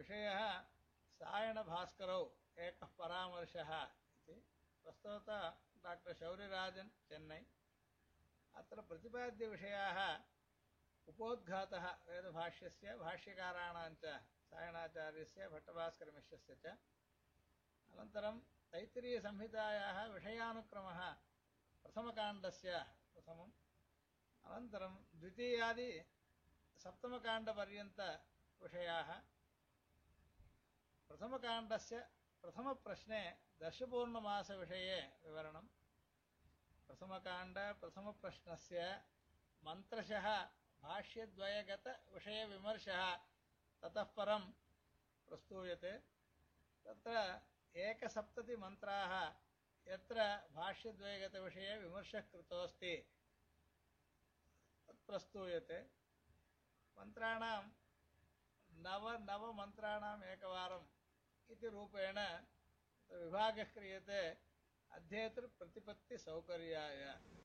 विषयः सायणभास्करौ एकः परामर्शः इति। वस्तुतः डाक्टर् शौर्यराजन् चेन्नै। अत्र प्रतिपाद्यविषयाः उपोद्घातः वेदभाष्यस्य, भाष्यकाराणां च, सायणाचार्यस्य, भट्टभास्करमिश्रस्य च। अनन्तरं तैत्तिरीयसंहितायाः विषयानुक्रमः प्रथमकाण्डस्य प्रथमम्। अनन्तरं द्वितीयादि सप्तमकाण्डपर्यन्तविषयाः प्रथमकाण्डस्य प्रथमप्रश्ने दशपूर्णमासविषये विवरणं प्रथमकाण्ड, प्रथमप्रश्नस्य मन्त्रशः, भाष्यद्वयगतविषयविमर्शः ततः परं प्रस्तूयते। तत्र एकसप्ततिमन्त्राः यत्र भाष्यद्वयगतविषये विमर्शः कृतोऽस्ति तत् प्रस्तूयते। मन्त्राणां नवनवमन्त्राणाम् एकवारम् इति रूपेण विभागः क्रियते। अध्येतृप्रतिपत्तिसौकर्याय